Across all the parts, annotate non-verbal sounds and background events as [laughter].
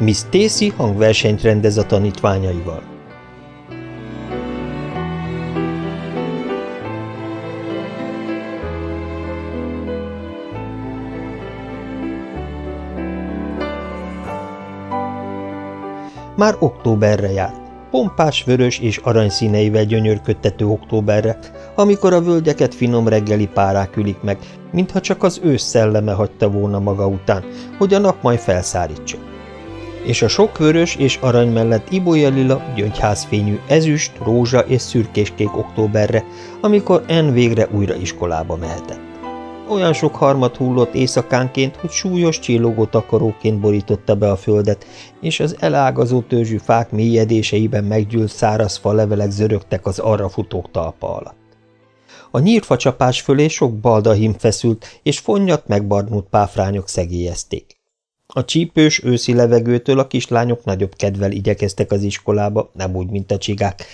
Miss Stacy hangversenyt rendez a tanítványaival. Már októberre járt. Pompás, vörös és aranyszíneivel gyönyörködtető októberre, amikor a völgyeket finom reggeli párák ülik meg, mintha csak az ősz szelleme hagyta volna maga után, hogy a nap majd felszárítsa. És a sok vörös és arany mellett ibolya-lila, gyöngyházfényű, ezüst, rózsa és szürkéskék októberre, amikor En végre újra iskolába mehetett. Olyan sok harmat hullott éjszakánként, hogy súlyos csillogó takaróként borította be a földet, és az elágazó törzsű fák mélyedéseiben meggyűlt száraz fa levelek zörögtek az arra futók talpa alatt. A nyírfacsapás fölé sok baldahim feszült, és fonnyat megbarnult páfrányok szegélyezték. A csípős őszi levegőtől a kislányok nagyobb kedvel igyekeztek az iskolába, nem úgy, mint a csigák,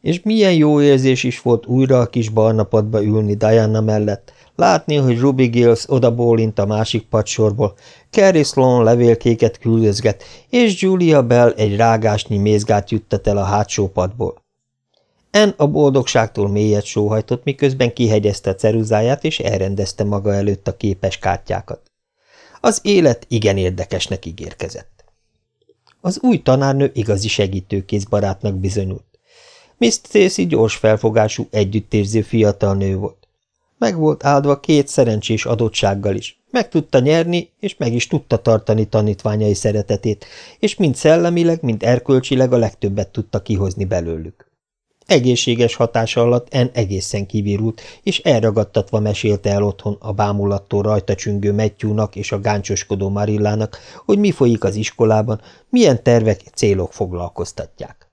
és milyen jó érzés is volt újra a kis barna padba ülni Diana mellett, Látni, hogy Ruby Gills odabólint a másik padsorból, Carrie Sloan levélkéket küldözget, és Julia Bell egy rágásnyi mézgát juttat el a hátsó padból. En a boldogságtól mélyet sóhajtott, miközben kihegyezte a ceruzáját, és elrendezte maga előtt a képes kártyákat. Az élet igen érdekesnek ígérkezett. Az új tanárnő igazi segítőkész barátnak bizonyult. Miss Stacy gyors felfogású, együttérző fiatal nő volt. Meg volt áldva két szerencsés adottsággal is. Meg tudta nyerni, és meg is tudta tartani tanítványai szeretetét, és mind szellemileg, mind erkölcsileg a legtöbbet tudta kihozni belőlük. Egészséges hatása alatt En egészen kivirult, és elragadtatva mesélte el otthon a bámulattól rajta csüngő Matthewnak és a gáncsoskodó Marillának, hogy mi folyik az iskolában, milyen tervek, célok foglalkoztatják.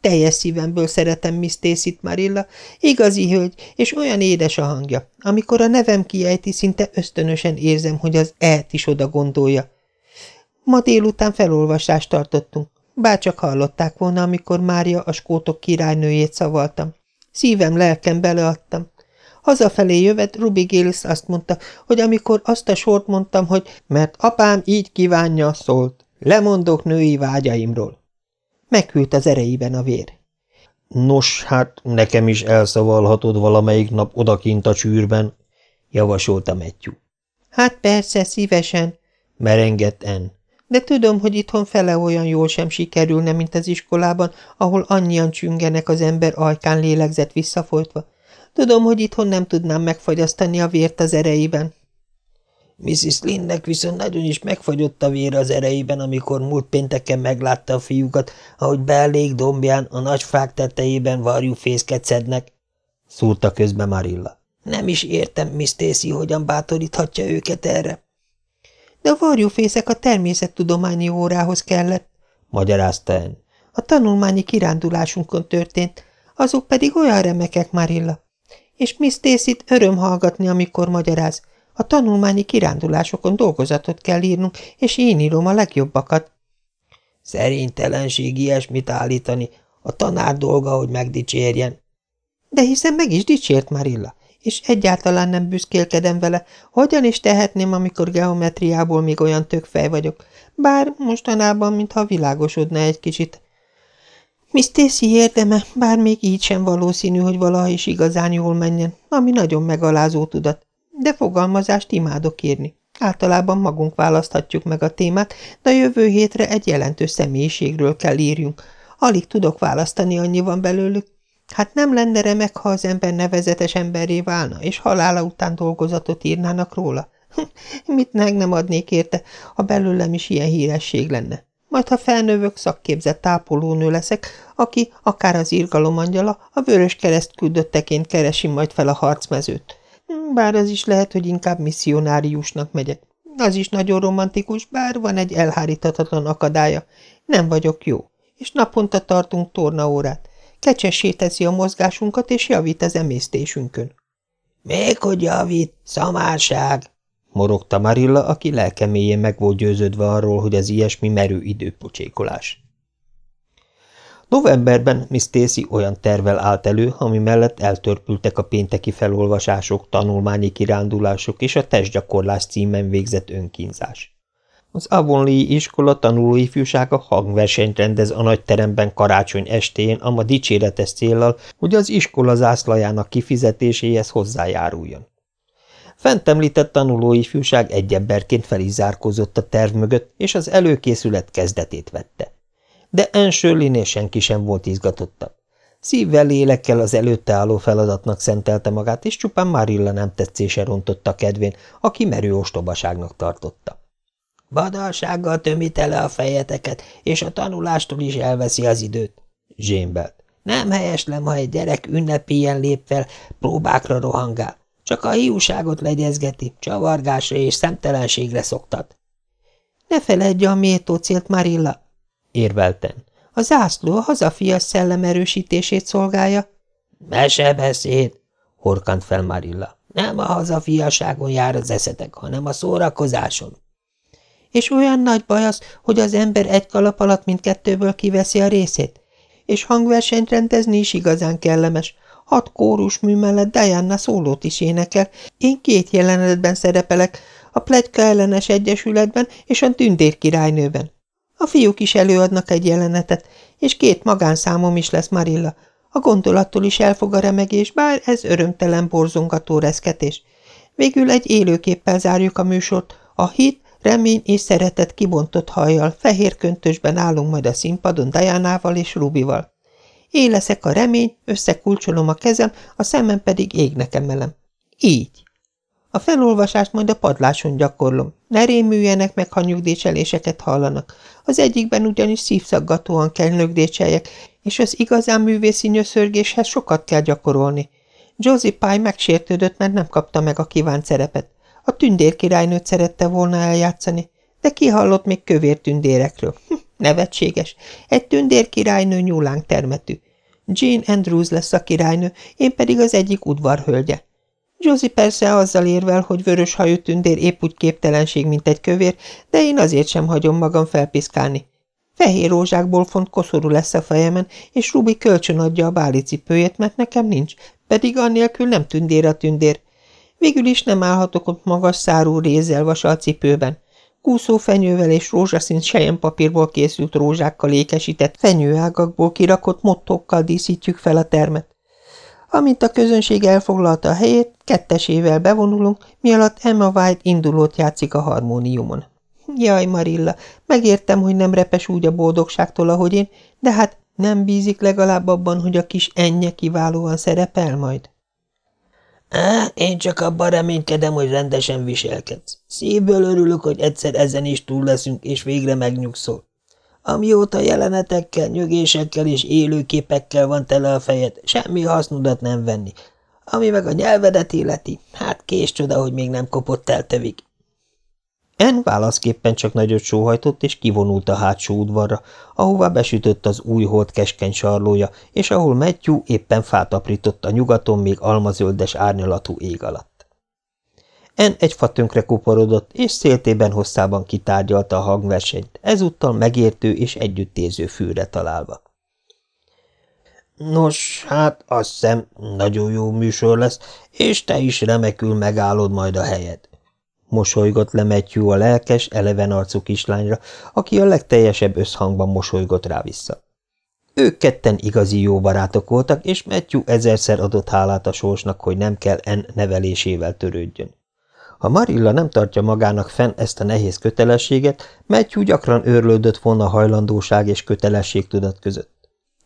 Teljes szívemből szeretem Miss Stacy-t, Marilla, igazi hölgy, és olyan édes a hangja. Amikor a nevem kiejti, szinte ösztönösen érzem, hogy az e-t is oda gondolja. Ma délután felolvasást tartottunk. Bárcsak hallották volna, amikor Mária a skótok királynőjét szavaltam. Szívem, lelkem beleadtam. Hazafelé jövet Ruby Gillis azt mondta, hogy amikor azt a sort mondtam, hogy mert apám így kívánja, szólt, lemondok női vágyaimról. Meghűlt az erejében a vér. Nos, hát nekem is elszavalhatod valamelyik nap odakint a csűrben, javasolta Matthew. Hát persze, szívesen, merengett Ann. De tudom, hogy itthon fele olyan jól sem sikerülne, mint az iskolában, ahol annyian csüngenek az ember ajkán lélegzett visszafolytva. Tudom, hogy itthon nem tudnám megfagyasztani a vért az erejében. Mrs. Lindnek viszont nagyon is megfagyott a vér az erejében, amikor múlt pénteken meglátta a fiúkat, ahogy bellék dombján a nagy fák tetejében varjú fészket szednek, szúrta közbe Marilla. Nem is értem, Miss Stacy hogyan bátoríthatja őket erre. De a varjúfészek a természettudományi órához kellett, magyarázta En. A tanulmányi kirándulásunkon történt, azok pedig olyan remekek, Marilla. És Miss Stacy-t öröm hallgatni, amikor magyaráz. A tanulmányi kirándulásokon dolgozatot kell írnunk, és én írom a legjobbakat. Szerintelenség ilyesmit állítani. A tanár dolga, hogy megdicsérjen. De hiszen meg is dicsért Marilla, és egyáltalán nem büszkélkedem vele. Hogyan is tehetném, amikor geometriából még olyan tökfej vagyok, bár mostanában, mintha világosodna egy kicsit. Miss Stacy érdeme, bár még így sem valószínű, hogy valaha is igazán jól menjen, ami nagyon megalázó tudat de fogalmazást imádok írni. Általában magunk választhatjuk meg a témát, de a jövő hétre egy jelentős személyiségről kell írjunk. Alig tudok választani, annyi van belőlük. Hát nem lenne remek, ha az ember nevezetes emberré válna, és halála után dolgozatot írnának róla? [laughs] Mit meg nem adnék érte, ha belőlem is ilyen híresség lenne. Majd, ha felnövök, szakképzett tápolónő leszek, aki, akár az irgalomangyala, a vörös kereszt küldötteként keresi majd fel a harcmezőt. Bár az is lehet, hogy inkább misszionáriusnak megyek. Az is nagyon romantikus, bár van egy elhárítatatlan akadálya. Nem vagyok jó, és naponta tartunk tornaórát. Kecsessé teszi a mozgásunkat, és javít az emésztésünkön. – Még hogy javít, szamárság! – morogta Marilla, aki lelkeméjén meg volt győződve arról, hogy az ilyesmi merő időpocsékolás. Novemberben Miss Stacy olyan tervel állt elő, ami mellett eltörpültek a pénteki felolvasások, tanulmányi kirándulások és a testgyakorlás címen végzett önkínzás. Az Avonlea iskola tanulóifjúsága hangversenyt rendez a nagy teremben karácsony estén, ama dicséretes céllal, hogy az iskola zászlajának kifizetéséhez hozzájáruljon. Fent említett tanulóifjúság egy emberként fel is zárkózott a terv mögött, és az előkészület kezdetét vette. De Anne senki sem volt izgatottabb. Szívvel lélekkel az előtte álló feladatnak szentelte magát, és csupán Marilla nem tetszése rontotta kedvén, aki merő ostobaságnak tartotta. Badalsággal tömi tele a fejeteket, és a tanulástól is elveszi az időt, zsémbelt. Nem helyeslem, ha egy gyerek ünnepélyen lép fel, próbákra rohangál. Csak a hiúságot legyezgeti, csavargásra és szemtelenségre szoktat. Ne feledje a méltó célt, Marilla, érvelten. A zászló a hazafias szellem erősítését szolgálja. Mesebeszéd, horkant fel Marilla. Nem a hazafiaságon jár az eszetek, hanem a szórakozáson. És olyan nagy baj az, hogy az ember egy kalap alatt mindkettőből kiveszi a részét. És hangversenyt rendezni is igazán kellemes. Hat kórus mű mellett Diana szólót is énekel. Én két jelenetben szerepelek, a plegyka ellenes egyesületben és a tündér királynőben. A fiúk is előadnak egy jelenetet, és két magánszámom is lesz, Marilla. A gondolattól is elfog a remegés, bár ez örömtelen borzongató reszketés. Végül egy élőképpel zárjuk a műsort. A hit, remény és szeretet kibontott hajjal, fehér köntösben állunk majd a színpadon Dajánával és Rubival. Éleszek a remény, összekulcsolom a kezem, a szemem pedig égnek emelem. Így. A felolvasást majd a padláson gyakorlom. Ne rémüljenek meg, ha nyugdícseléseket hallanak. Az egyikben ugyanis szívszaggatóan kell nyugdícseljek, és az igazán művészi nyöszörgéshez sokat kell gyakorolni. Josie Pye megsértődött, mert nem kapta meg a kívánt szerepet. A tündérkirálynőt szerette volna eljátszani, de kihallott még kövér tündérekről. Hm, nevetséges. Egy tündérkirálynő nyúlánk termetű. Jane Andrews lesz a királynő, én pedig az egyik udvarhölgye. Josie persze azzal érvel, hogy vörös hajú tündér épp úgy képtelenség, mint egy kövér, de én azért sem hagyom magam felpiszkálni. Fehér rózsákból font koszorú lesz a fejemen, és Rubi kölcsön adja a báli mert nekem nincs, pedig annélkül nem tündér a tündér. Végül is nem állhatok ott magas szárú rézzel vasal cipőben. Kúszó fenyővel és rózsaszín papírból készült rózsákkal ékesített fenyőágakból kirakott mottokkal díszítjük fel a termet. Amint a közönség elfoglalta a helyét, kettesével bevonulunk, mi alatt Emma White indulót játszik a harmóniumon. Jaj, Marilla, megértem, hogy nem repes úgy a boldogságtól, ahogy én, de hát nem bízik legalább abban, hogy a kis ennye kiválóan szerepel majd? Én csak abban reménykedem, hogy rendesen viselkedsz. Szívből örülök, hogy egyszer ezen is túl leszünk, és végre megnyugszol. Amióta jelenetekkel, nyögésekkel és élőképekkel van tele a fejed, semmi hasznodat nem venni. Ami meg a nyelvedet illeti, hát kés csoda, hogy még nem kopott el tövig. En válaszképpen csak nagyot sóhajtott, és kivonult a hátsó udvarra, ahová besütött az új hold keskeny sarlója, és ahol Matthew éppen fát aprított a nyugaton még almazöldes árnyalatú ég alatt. En egy fa tönkre kuporodott, és széltében hosszában kitárgyalta a hangversenyt, ezúttal megértő és együttérző fűre találva. Nos, hát azt hiszem, nagyon jó műsor lesz, és te is remekül megállod majd a helyed. Mosolygott le Matthew a lelkes, eleven arcú kislányra, aki a legteljesebb összhangban mosolygott rá vissza. Ők ketten igazi jó barátok voltak, és Matthew ezerszer adott hálát a sorsnak, hogy nem kell En nevelésével törődjön. Ha Marilla nem tartja magának fenn ezt a nehéz kötelességet, Matthew gyakran őrlődött volna hajlandóság és kötelesség tudat között.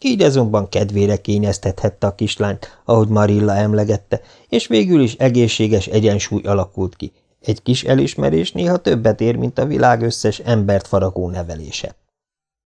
Így azonban kedvére kényeztethette a kislányt, ahogy Marilla emlegette, és végül is egészséges egyensúly alakult ki. Egy kis elismerés néha többet ér, mint a világ összes embert faragó nevelése.